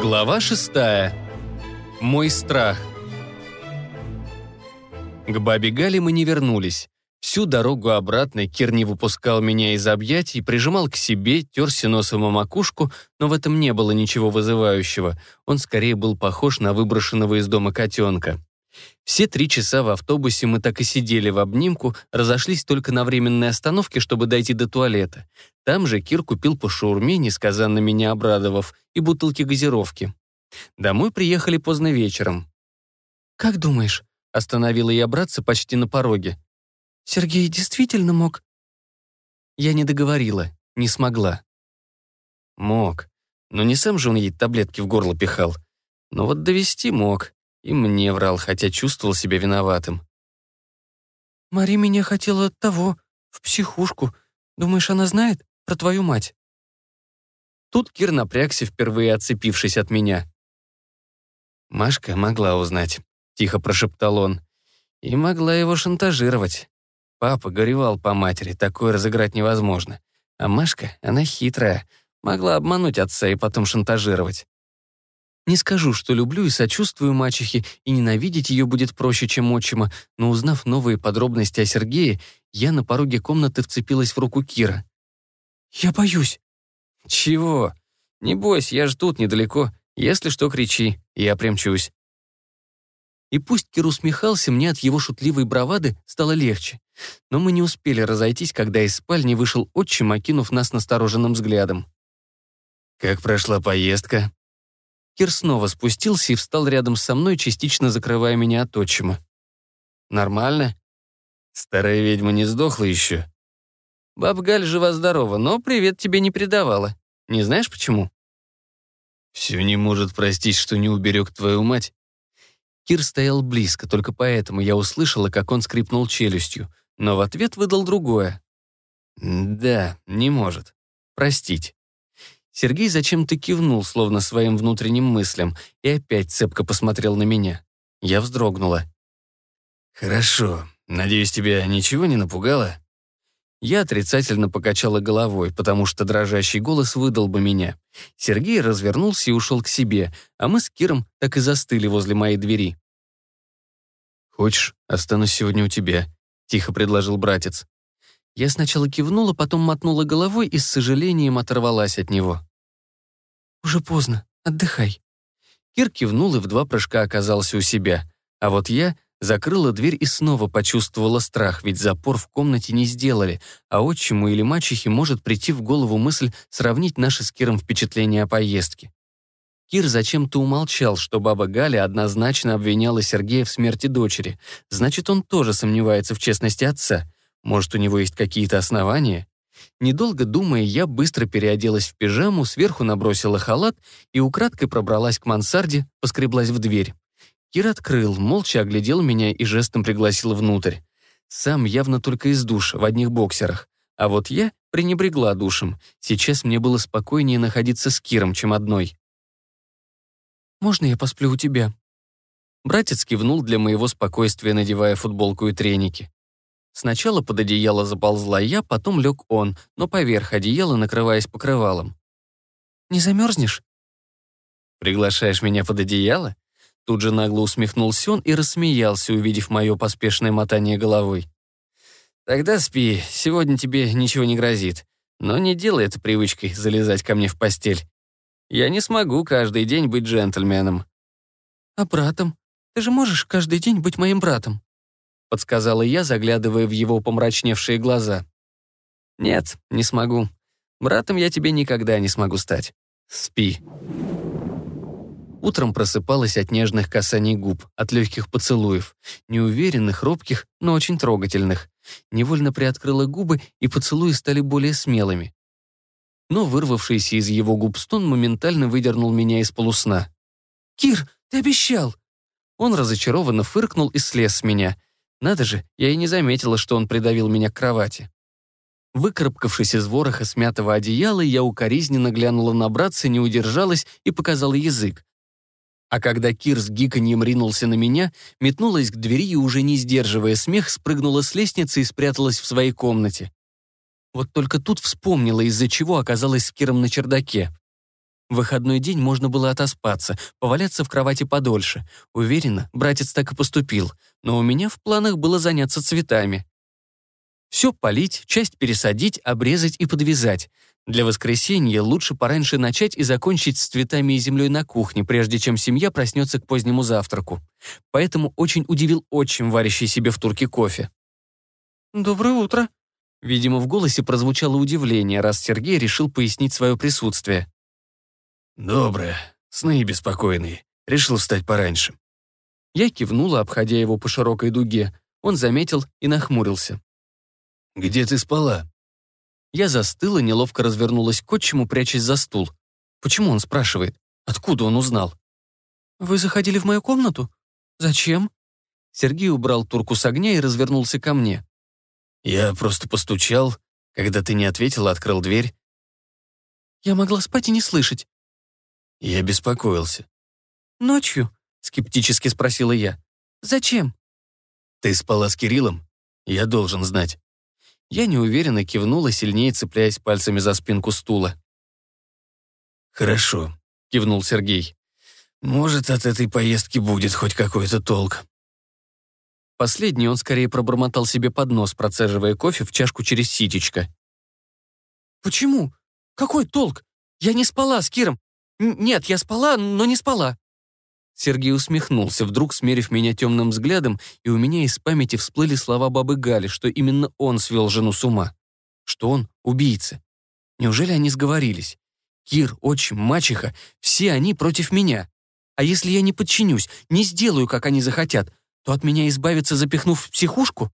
Глава шестая. Мой страх. К бабе Гале мы не вернулись. Всю дорогу обратно Кир не выпускал меня из объятий, прижимал к себе, терся носом о макушку, но в этом не было ничего вызывающего. Он скорее был похож на выброшенного из дома котенка. Все три часа в автобусе мы так и сидели в обнимку, разошлись только на временной остановке, чтобы дойти до туалета. Там же Кир купил по шаурме, несказанно меня обрадовав, и бутылки газировки. Домой приехали поздно вечером. «Как думаешь?» — остановила я братца почти на пороге. «Сергей действительно мог?» Я не договорила, не смогла. Мог. Но не сам же он ей таблетки в горло пихал. Но вот довести мог. И мне врал, хотя чувствовал себя виноватым. «Мари меня хотела того, в психушку. Думаешь, она знает про твою мать?» Тут Кир напрягся, впервые отцепившись от меня. «Машка могла узнать», — тихо прошептал он. «И могла его шантажировать. Папа горевал по матери, такое разыграть невозможно. А Машка, она хитрая, могла обмануть отца и потом шантажировать. Не скажу, что люблю и сочувствую мачехе, и ненавидеть ее будет проще, чем отчима, но узнав новые подробности о Сергее, я на пороге комнаты вцепилась в руку Кира. «Я боюсь». «Чего? Не бойся, я ж тут недалеко. Если что, кричи, я примчусь». И пусть Кир усмехался, мне от его шутливой бравады стало легче. Но мы не успели разойтись, когда из спальни вышел отчим, окинув нас настороженным взглядом. «Как прошла поездка?» Кир снова спустился и встал рядом со мной, частично закрывая меня от отчима. «Нормально?» «Старая ведьма не сдохла еще?» «Баб Галь жива-здорова, но привет тебе не передавала. Не знаешь, почему?» «Все не может простить, что не уберег твою мать». Кир стоял близко, только поэтому я услышала, как он скрипнул челюстью, но в ответ выдал другое. «Да, не может. Простить». Сергей зачем-то кивнул, словно своим внутренним мыслям, и опять цепко посмотрел на меня. Я вздрогнула. «Хорошо. Надеюсь, тебя ничего не напугало?» Я отрицательно покачала головой, потому что дрожащий голос выдал бы меня. Сергей развернулся и ушел к себе, а мы с Киром так и застыли возле моей двери. «Хочешь, останусь сегодня у тебя», — тихо предложил братец. Я сначала кивнула, потом мотнула головой и с сожалением оторвалась от него. «Уже поздно. Отдыхай». Кир кивнул и в два прыжка оказался у себя. А вот я закрыла дверь и снова почувствовала страх, ведь запор в комнате не сделали, а отчиму или мачехе может прийти в голову мысль сравнить наши с Киром впечатления о поездке. Кир зачем-то умолчал, что баба Галя однозначно обвиняла Сергея в смерти дочери. Значит, он тоже сомневается в честности отца. Может, у него есть какие-то основания? Недолго думая, я быстро переоделась в пижаму, сверху набросила халат и украдкой пробралась к мансарде, поскреблась в дверь. Кир открыл, молча оглядел меня и жестом пригласил внутрь. Сам явно только из душа, в одних боксерах. А вот я пренебрегла душем. Сейчас мне было спокойнее находиться с Киром, чем одной. «Можно я посплю у тебя?» Братец кивнул для моего спокойствия, надевая футболку и треники. Сначала под одеяло заползла я, потом лег он, но поверх одеяла, накрываясь покрывалом. «Не замерзнешь?» «Приглашаешь меня под одеяло?» Тут же нагло усмехнулся он и рассмеялся, увидев мое поспешное мотание головой. «Тогда спи, сегодня тебе ничего не грозит. Но не делай это привычкой залезать ко мне в постель. Я не смогу каждый день быть джентльменом». «А братом? Ты же можешь каждый день быть моим братом?» Подсказала я, заглядывая в его помрачневшие глаза. «Нет, не смогу. Братом я тебе никогда не смогу стать. Спи». Утром просыпалась от нежных касаний губ, от легких поцелуев, неуверенных, робких, но очень трогательных. Невольно приоткрыла губы, и поцелуи стали более смелыми. Но вырвавшийся из его губ стон моментально выдернул меня из полусна. «Кир, ты обещал!» Он разочарованно фыркнул и слез с меня — надо же, я и не заметила, что он придавил меня к кровати. Выкарабкавшись из вороха смятого одеяла, я укоризненно глянула на братца, не удержалась и показала язык. А когда Кир с гиканьем ринулся на меня, метнулась к двери и, уже не сдерживая смех, спрыгнула с лестницы и спряталась в своей комнате. Вот только тут вспомнила, из-за чего оказалась с Киром на чердаке. В выходной день можно было отоспаться, поваляться в кровати подольше. Уверена, братец так и поступил. Но у меня в планах было заняться цветами. Все полить, часть пересадить, обрезать и подвязать. Для воскресенья лучше пораньше начать и закончить с цветами и землей на кухне, прежде чем семья проснется к позднему завтраку. Поэтому очень удивил отчим, варящий себе в турке кофе. «Доброе утро». Видимо, в голосе прозвучало удивление, раз Сергей решил пояснить свое присутствие. «Доброе. Сны беспокойные. Решил встать пораньше». Я кивнула, обходя его по широкой дуге. Он заметил и нахмурился. «Где ты спала?» Я застыла, неловко развернулась к отчиму, прячась за стул. Почему он спрашивает? Откуда он узнал? «Вы заходили в мою комнату? Зачем?» Сергей убрал турку с огня и развернулся ко мне. «Я просто постучал. Когда ты не ответила, открыл дверь». «Я могла спать и не слышать». Я беспокоился. «Ночью?» — скептически спросила я. «Зачем?» «Ты спала с Кириллом? Я должен знать». Я неуверенно кивнула, сильнее цепляясь пальцами за спинку стула. «Хорошо», — кивнул Сергей. «Может, от этой поездки будет хоть какой-то толк». Последний он скорее пробормотал себе под нос, процеживая кофе в чашку через ситечко. «Почему? Какой толк? Я не спала с Киром. Нет, я спала, но не спала». Сергей усмехнулся, вдруг смерив меня темным взглядом, и у меня из памяти всплыли слова бабы Гали, что именно он свел жену с ума. Что он убийца. Неужели они сговорились? Кир, отчим, мачеха, все они против меня. А если я не подчинюсь, не сделаю, как они захотят, то от меня избавиться, запихнув в психушку?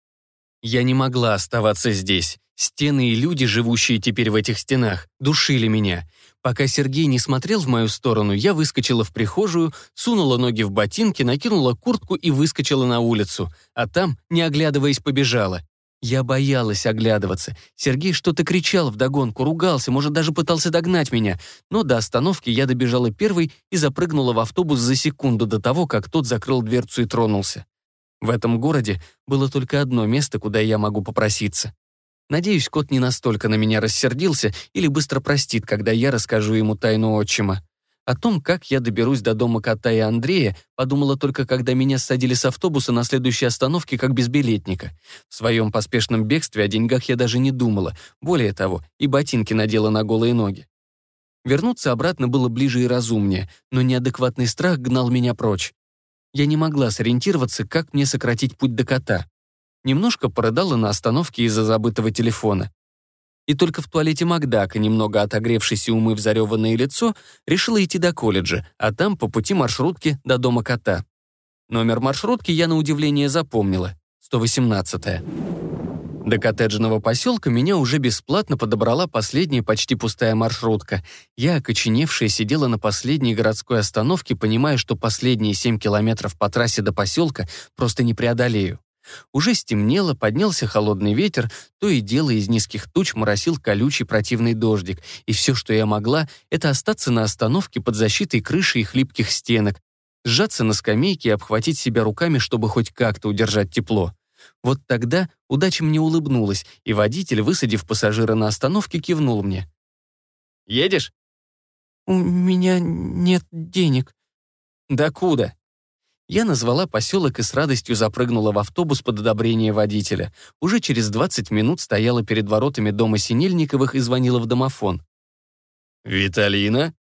Я не могла оставаться здесь. Стены и люди, живущие теперь в этих стенах, душили меня. Пока Сергей не смотрел в мою сторону, я выскочила в прихожую, сунула ноги в ботинки, накинула куртку и выскочила на улицу. А там, не оглядываясь, побежала. Я боялась оглядываться. Сергей что-то кричал вдогонку, ругался, может, даже пытался догнать меня. Но до остановки я добежала первой и запрыгнула в автобус за секунду до того, как тот закрыл дверцу и тронулся. В этом городе было только одно место, куда я могу попроситься. Надеюсь, кот не настолько на меня рассердился или быстро простит, когда я расскажу ему тайну отчима. О том, как я доберусь до дома кота и Андрея, подумала только, когда меня садили с автобуса на следующей остановке как безбилетника. В своем поспешном бегстве о деньгах я даже не думала. Более того, и ботинки надела на голые ноги. Вернуться обратно было ближе и разумнее, но неадекватный страх гнал меня прочь. Я не могла сориентироваться, как мне сократить путь до кота немножко порыдала на остановке из-за забытого телефона. И только в туалете Макдака, немного отогревшись и умыв зареванное лицо, решила идти до колледжа, а там по пути маршрутки до дома кота. Номер маршрутки я на удивление запомнила. 118-я. До коттеджного поселка меня уже бесплатно подобрала последняя почти пустая маршрутка. Я, окоченевшая, сидела на последней городской остановке, понимая, что последние 7 километров по трассе до поселка просто не преодолею. Уже стемнело, поднялся холодный ветер, то и дело из низких туч моросил колючий противный дождик, и все, что я могла, это остаться на остановке под защитой крыши и хлипких стенок, сжаться на скамейке и обхватить себя руками, чтобы хоть как-то удержать тепло. Вот тогда удача мне улыбнулась, и водитель, высадив пассажира на остановке, кивнул мне. «Едешь?» «У меня нет денег». «Да куда?» Я назвала поселок и с радостью запрыгнула в автобус под одобрение водителя. Уже через 20 минут стояла перед воротами дома Синельниковых и звонила в домофон. «Виталина?»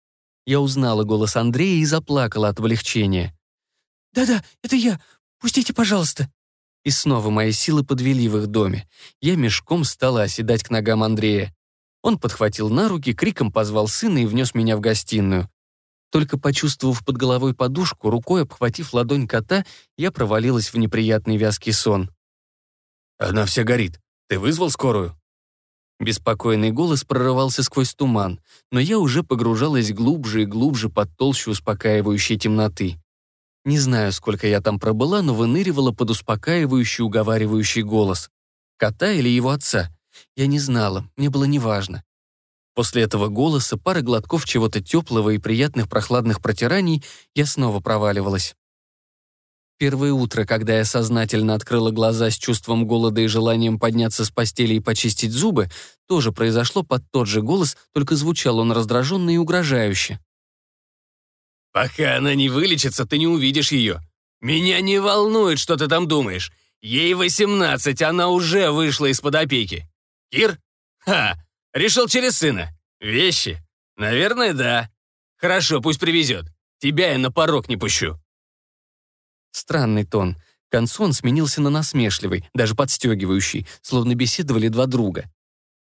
Я узнала голос Андрея и заплакала от облегчения. «Да-да, это я. Пустите, пожалуйста». И снова мои силы подвели в их доме. Я мешком стала оседать к ногам Андрея. Он подхватил на руки, криком позвал сына и внес меня в гостиную. Только почувствовав под головой подушку, рукой обхватив ладонь кота, я провалилась в неприятный вязкий сон. «Она вся горит. Ты вызвал скорую?» Беспокойный голос прорывался сквозь туман, но я уже погружалась глубже и глубже под толщу успокаивающей темноты. Не знаю, сколько я там пробыла, но выныривала под успокаивающий, уговаривающий голос. Кота или его отца? Я не знала, мне было неважно. После этого голоса, пары глотков чего-то теплого и приятных прохладных протираний, я снова проваливалась. Первое утро, когда я сознательно открыла глаза с чувством голода и желанием подняться с постели и почистить зубы, тоже произошло под тот же голос, только звучал он раздраженно и угрожающе. Пока она не вылечится, ты не увидишь ее. Меня не волнует, что ты там думаешь. Ей 18, она уже вышла из-под опеки. Кир? Ха, решил через сына. Вещи? Наверное, да. Хорошо, пусть привезет. Тебя я на порог не пущу. Странный тон. К сменился на насмешливый, даже подстегивающий, словно беседовали два друга.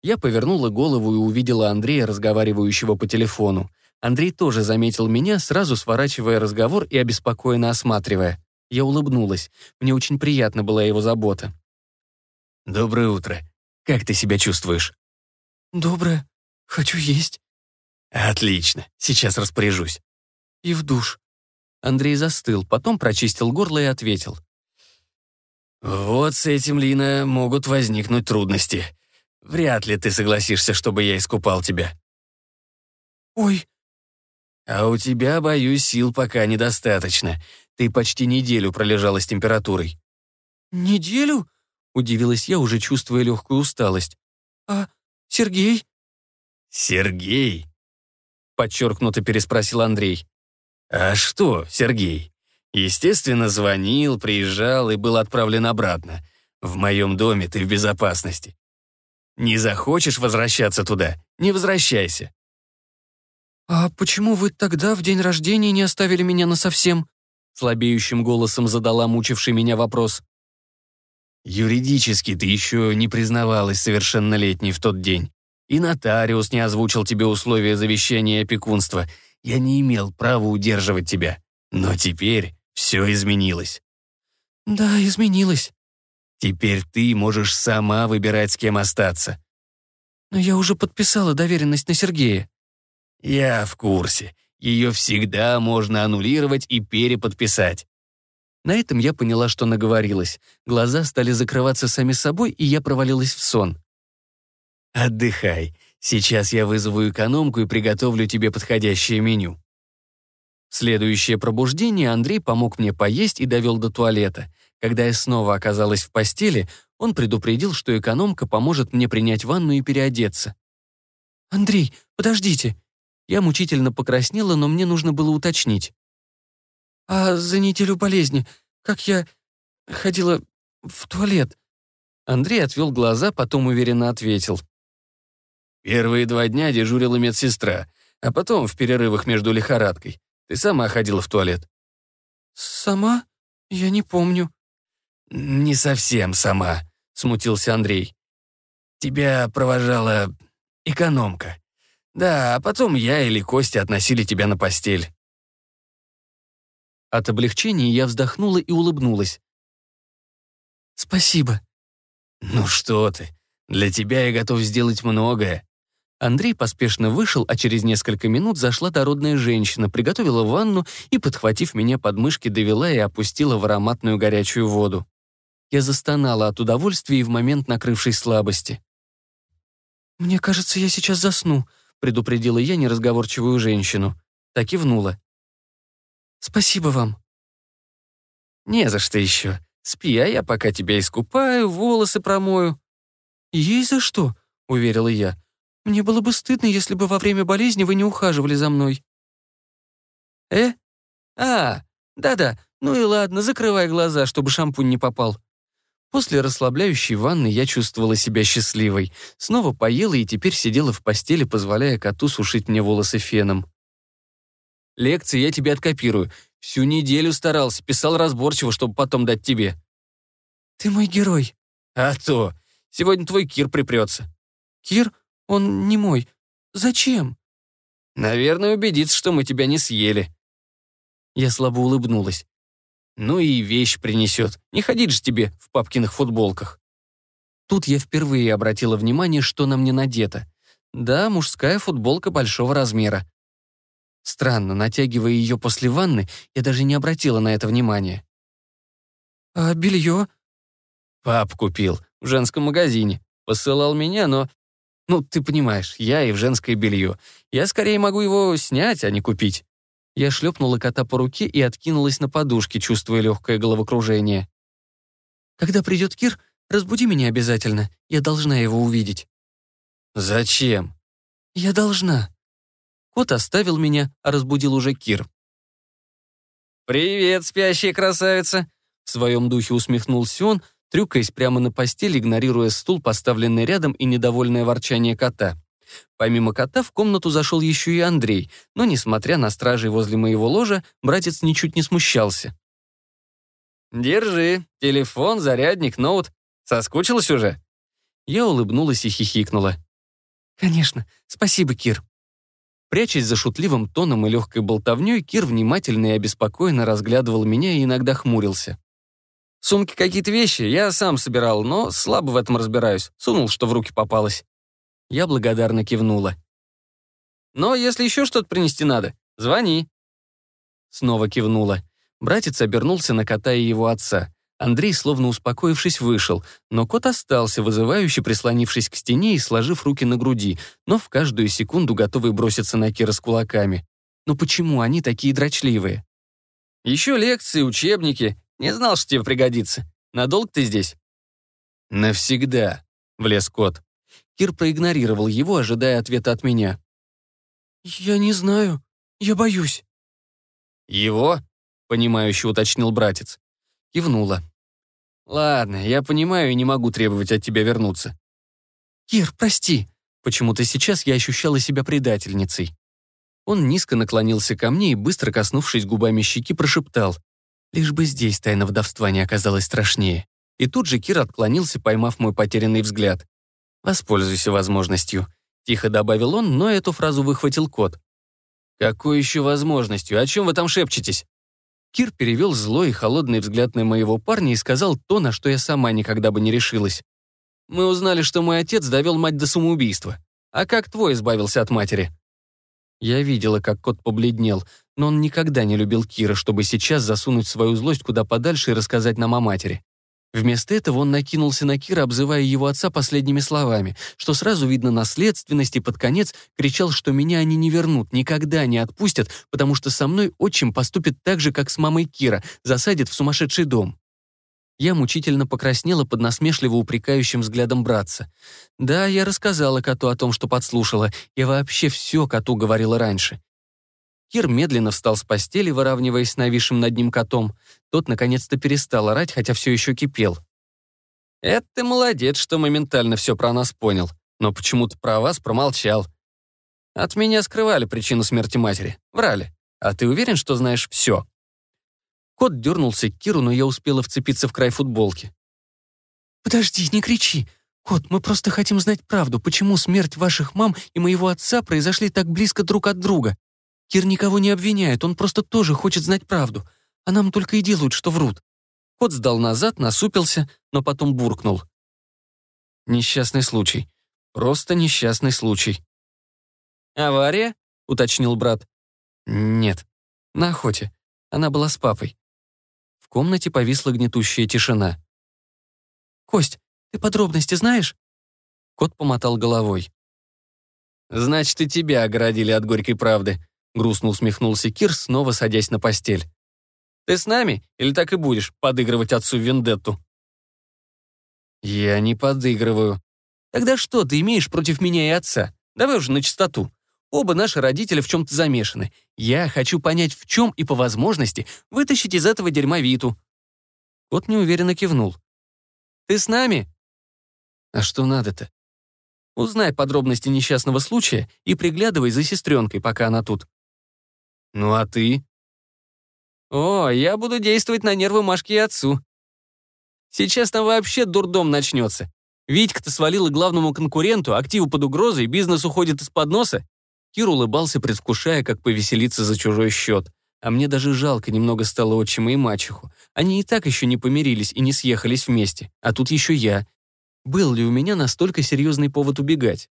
Я повернула голову и увидела Андрея, разговаривающего по телефону. Андрей тоже заметил меня, сразу сворачивая разговор и обеспокоенно осматривая. Я улыбнулась. Мне очень приятна была его забота. «Доброе утро. Как ты себя чувствуешь?» «Доброе. Хочу есть». «Отлично. Сейчас распоряжусь». «И в душ». Андрей застыл, потом прочистил горло и ответил. «Вот с этим, Лина, могут возникнуть трудности. Вряд ли ты согласишься, чтобы я искупал тебя». «Ой». «А у тебя, боюсь, сил пока недостаточно. Ты почти неделю пролежала с температурой». «Неделю?» — удивилась я, уже чувствуя легкую усталость. «А Сергей?» «Сергей?» — подчеркнуто переспросил Андрей. «А что, Сергей? Естественно, звонил, приезжал и был отправлен обратно. В моем доме ты в безопасности. Не захочешь возвращаться туда? Не возвращайся». «А почему вы тогда в день рождения не оставили меня насовсем?» Слабеющим голосом задала мучивший меня вопрос. «Юридически ты еще не признавалась совершеннолетней в тот день. И нотариус не озвучил тебе условия завещания и опекунства. Я не имел права удерживать тебя. Но теперь все изменилось». «Да, изменилось». «Теперь ты можешь сама выбирать, с кем остаться». «Но я уже подписала доверенность на Сергея». «Я в курсе. Ее всегда можно аннулировать и переподписать». На этом я поняла, что наговорилась. Глаза стали закрываться сами собой, и я провалилась в сон. «Отдыхай. Сейчас я вызову экономку и приготовлю тебе подходящее меню». Следующее пробуждение Андрей помог мне поесть и довел до туалета. Когда я снова оказалась в постели, он предупредил, что экономка поможет мне принять ванну и переодеться. «Андрей, подождите!» Я мучительно покраснела, но мне нужно было уточнить. «А за неделю болезни, как я ходила в туалет?» Андрей отвел глаза, потом уверенно ответил. «Первые два дня дежурила медсестра, а потом в перерывах между лихорадкой. Ты сама ходила в туалет?» «Сама? Я не помню». «Не совсем сама», — смутился Андрей. «Тебя провожала экономка. Да, а потом я или Костя относили тебя на постель». От облегчения я вздохнула и улыбнулась. «Спасибо». «Ну что ты, для тебя я готов сделать многое». Андрей поспешно вышел, а через несколько минут зашла дородная женщина, приготовила ванну и, подхватив меня под мышки, довела и опустила в ароматную горячую воду. Я застонала от удовольствия и в момент накрывшей слабости. «Мне кажется, я сейчас засну», — предупредила я неразговорчивую женщину. Так и внула. «Спасибо вам». «Не за что еще. Спи, а я пока тебя искупаю, волосы промою». «Есть за что», — уверила я. «Мне было бы стыдно, если бы во время болезни вы не ухаживали за мной». «Э? А, да-да, ну и ладно, закрывай глаза, чтобы шампунь не попал». После расслабляющей ванны я чувствовала себя счастливой. Снова поела и теперь сидела в постели, позволяя коту сушить мне волосы феном. «Лекции я тебе откопирую. Всю неделю старался, писал разборчиво, чтобы потом дать тебе». «Ты мой герой». «А то. Сегодня твой Кир припрется». «Кир? Он не мой. Зачем?» «Наверное, убедиться, что мы тебя не съели». Я слабо улыбнулась. Ну и вещь принесет. Не ходить же тебе в папкиных футболках. Тут я впервые обратила внимание, что на мне надето. Да, мужская футболка большого размера. Странно, натягивая ее после ванны, я даже не обратила на это внимания. «А белье?» «Пап купил. В женском магазине. Посылал меня, но... Ну, ты понимаешь, я и в женское белье. Я скорее могу его снять, а не купить». Я шлепнула кота по руке и откинулась на подушке, чувствуя легкое головокружение. «Когда придет Кир, разбуди меня обязательно. Я должна его увидеть». «Зачем?» «Я должна». Кот оставил меня, а разбудил уже Кир. «Привет, спящая красавица!» В своем духе усмехнулся он, трюкаясь прямо на постель, игнорируя стул, поставленный рядом, и недовольное ворчание кота. Помимо кота в комнату зашел еще и Андрей, но, несмотря на стражей возле моего ложа, братец ничуть не смущался. «Держи, телефон, зарядник, ноут. Соскучилась уже?» Я улыбнулась и хихикнула. «Конечно. Спасибо, Кир». Прячась за шутливым тоном и легкой болтовней, Кир внимательно и обеспокоенно разглядывал меня и иногда хмурился. «Сумки какие-то вещи я сам собирал, но слабо в этом разбираюсь. Сунул, что в руки попалось». Я благодарно кивнула. «Но если еще что-то принести надо, звони». Снова кивнула. Братец обернулся на кота и его отца. Андрей, словно успокоившись, вышел, но кот остался, вызывающе прислонившись к стене и сложив руки на груди, но в каждую секунду готовый броситься на Кира с кулаками. Но почему они такие дрочливые? «Еще лекции, учебники. Не знал, что тебе пригодится. Надолго ты здесь?» «Навсегда», — влез кот. Кир проигнорировал его, ожидая ответа от меня. «Я не знаю. Я боюсь». «Его?» — понимающе уточнил братец. Кивнула. «Ладно, я понимаю и не могу требовать от тебя вернуться». «Кир, прости». Почему-то сейчас я ощущала себя предательницей. Он низко наклонился ко мне и, быстро коснувшись губами щеки, прошептал. Лишь бы здесь тайна вдовства не оказалась страшнее. И тут же Кир отклонился, поймав мой потерянный взгляд. «Воспользуйся возможностью», — тихо добавил он, но эту фразу выхватил кот. «Какой еще возможностью? О чем вы там шепчетесь?» Кир перевел злой и холодный взгляд на моего парня и сказал то, на что я сама никогда бы не решилась. «Мы узнали, что мой отец довел мать до самоубийства. А как твой избавился от матери?» Я видела, как кот побледнел, но он никогда не любил Кира, чтобы сейчас засунуть свою злость куда подальше и рассказать нам о матери. Вместо этого он накинулся на Кира, обзывая его отца последними словами, что сразу видно наследственность, и под конец кричал, что меня они не вернут, никогда не отпустят, потому что со мной отчим поступит так же, как с мамой Кира, засадит в сумасшедший дом. Я мучительно покраснела под насмешливо упрекающим взглядом братца. Да, я рассказала коту о том, что подслушала. Я вообще все коту говорила раньше. Кир медленно встал с постели, выравниваясь с нависшим над ним котом. Тот наконец-то перестал орать, хотя все еще кипел. «Это ты молодец, что моментально все про нас понял, но почему-то про вас промолчал. От меня скрывали причину смерти матери, врали. А ты уверен, что знаешь все?» Кот дернулся к Киру, но я успела вцепиться в край футболки. «Подожди, не кричи. Кот, мы просто хотим знать правду, почему смерть ваших мам и моего отца произошли так близко друг от друга. Кир никого не обвиняет, он просто тоже хочет знать правду. А нам только и делают, что врут». Кот сдал назад, насупился, но потом буркнул. «Несчастный случай. Просто несчастный случай». «Авария?» — уточнил брат. «Нет. На охоте. Она была с папой». В комнате повисла гнетущая тишина. «Кость, ты подробности знаешь?» Кот помотал головой. «Значит, и тебя оградили от горькой правды», грустно усмехнулся Кир, снова садясь на постель. «Ты с нами или так и будешь подыгрывать отцу Вендетту?» «Я не подыгрываю». «Тогда что ты имеешь против меня и отца? Давай уже на чистоту. Оба наши родители в чем-то замешаны. Я хочу понять, в чем и по возможности вытащить из этого дерьма Виту». Кот неуверенно кивнул. «Ты с нами?» «А что надо-то?» «Узнай подробности несчастного случая и приглядывай за сестренкой, пока она тут». «Ну а ты?» «О, я буду действовать на нервы Машки и отцу. Сейчас там вообще дурдом начнется. Витька-то свалила главному конкуренту, активы под угрозой, бизнес уходит из-под носа». Кир улыбался, предвкушая, как повеселиться за чужой счет. А мне даже жалко немного стало отчима и мачеху. Они и так еще не помирились и не съехались вместе. А тут еще я. Был ли у меня настолько серьезный повод убегать?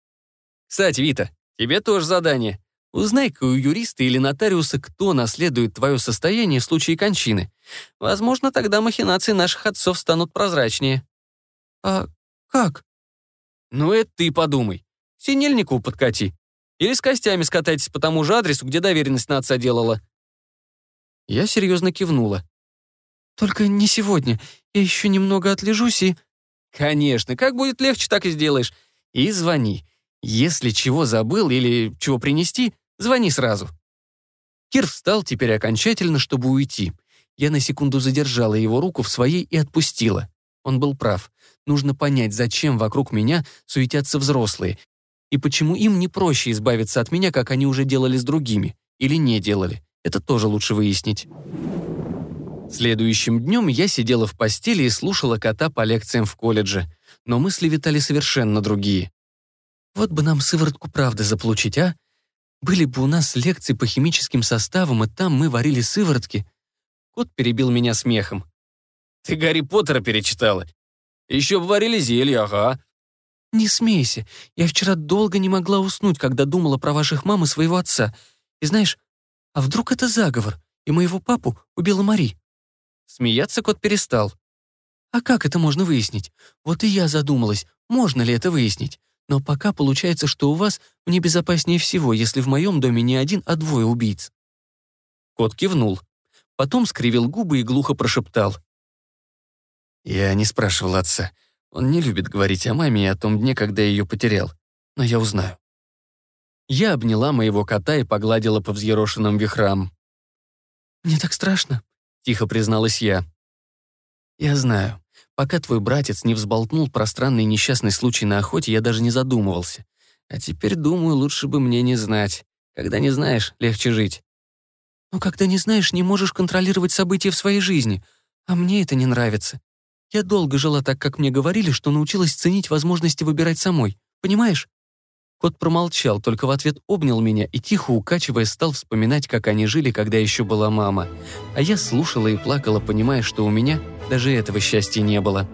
Кстати, Вита, тебе тоже задание. Узнай-ка у юриста или нотариуса, кто наследует твое состояние в случае кончины. Возможно, тогда махинации наших отцов станут прозрачнее». «А как?» «Ну, это ты подумай. Синельникову подкати. Или с костями скатайтесь по тому же адресу, где доверенность на отца делала». Я серьезно кивнула. «Только не сегодня. Я еще немного отлежусь и...» «Конечно, как будет легче, так и сделаешь. И звони. Если чего забыл или чего принести, Звони сразу». Кир встал теперь окончательно, чтобы уйти. Я на секунду задержала его руку в своей и отпустила. Он был прав. Нужно понять, зачем вокруг меня суетятся взрослые, и почему им не проще избавиться от меня, как они уже делали с другими, или не делали. Это тоже лучше выяснить. Следующим днем я сидела в постели и слушала кота по лекциям в колледже, но мысли витали совершенно другие. Вот бы нам сыворотку правды заполучить, а? Были бы у нас лекции по химическим составам, и там мы варили сыворотки. Кот перебил меня смехом. Ты Гарри Поттера перечитала? Еще бы варили зелья, ага. Не смейся. Я вчера долго не могла уснуть, когда думала про ваших мам и своего отца. И знаешь, а вдруг это заговор, и моего папу убила Мари? Смеяться кот перестал. А как это можно выяснить? Вот и я задумалась, можно ли это выяснить. Но пока получается, что у вас мне безопаснее всего, если в моем доме не один, а двое убийц. Кот кивнул. Потом скривил губы и глухо прошептал. Я не спрашивал отца. Он не любит говорить о маме и о том дне, когда я ее потерял. Но я узнаю. Я обняла моего кота и погладила по взъерошенным вихрам. «Мне так страшно», — тихо призналась я. «Я знаю. Пока твой братец не взболтнул про странный несчастный случай на охоте, я даже не задумывался. А теперь, думаю, лучше бы мне не знать. Когда не знаешь, легче жить». «Но когда не знаешь, не можешь контролировать события в своей жизни. А мне это не нравится. Я долго жила так, как мне говорили, что научилась ценить возможности выбирать самой. Понимаешь?» Кот промолчал, только в ответ обнял меня и, тихо укачивая, стал вспоминать, как они жили, когда еще была мама. А я слушала и плакала, понимая, что у меня даже этого счастья не было.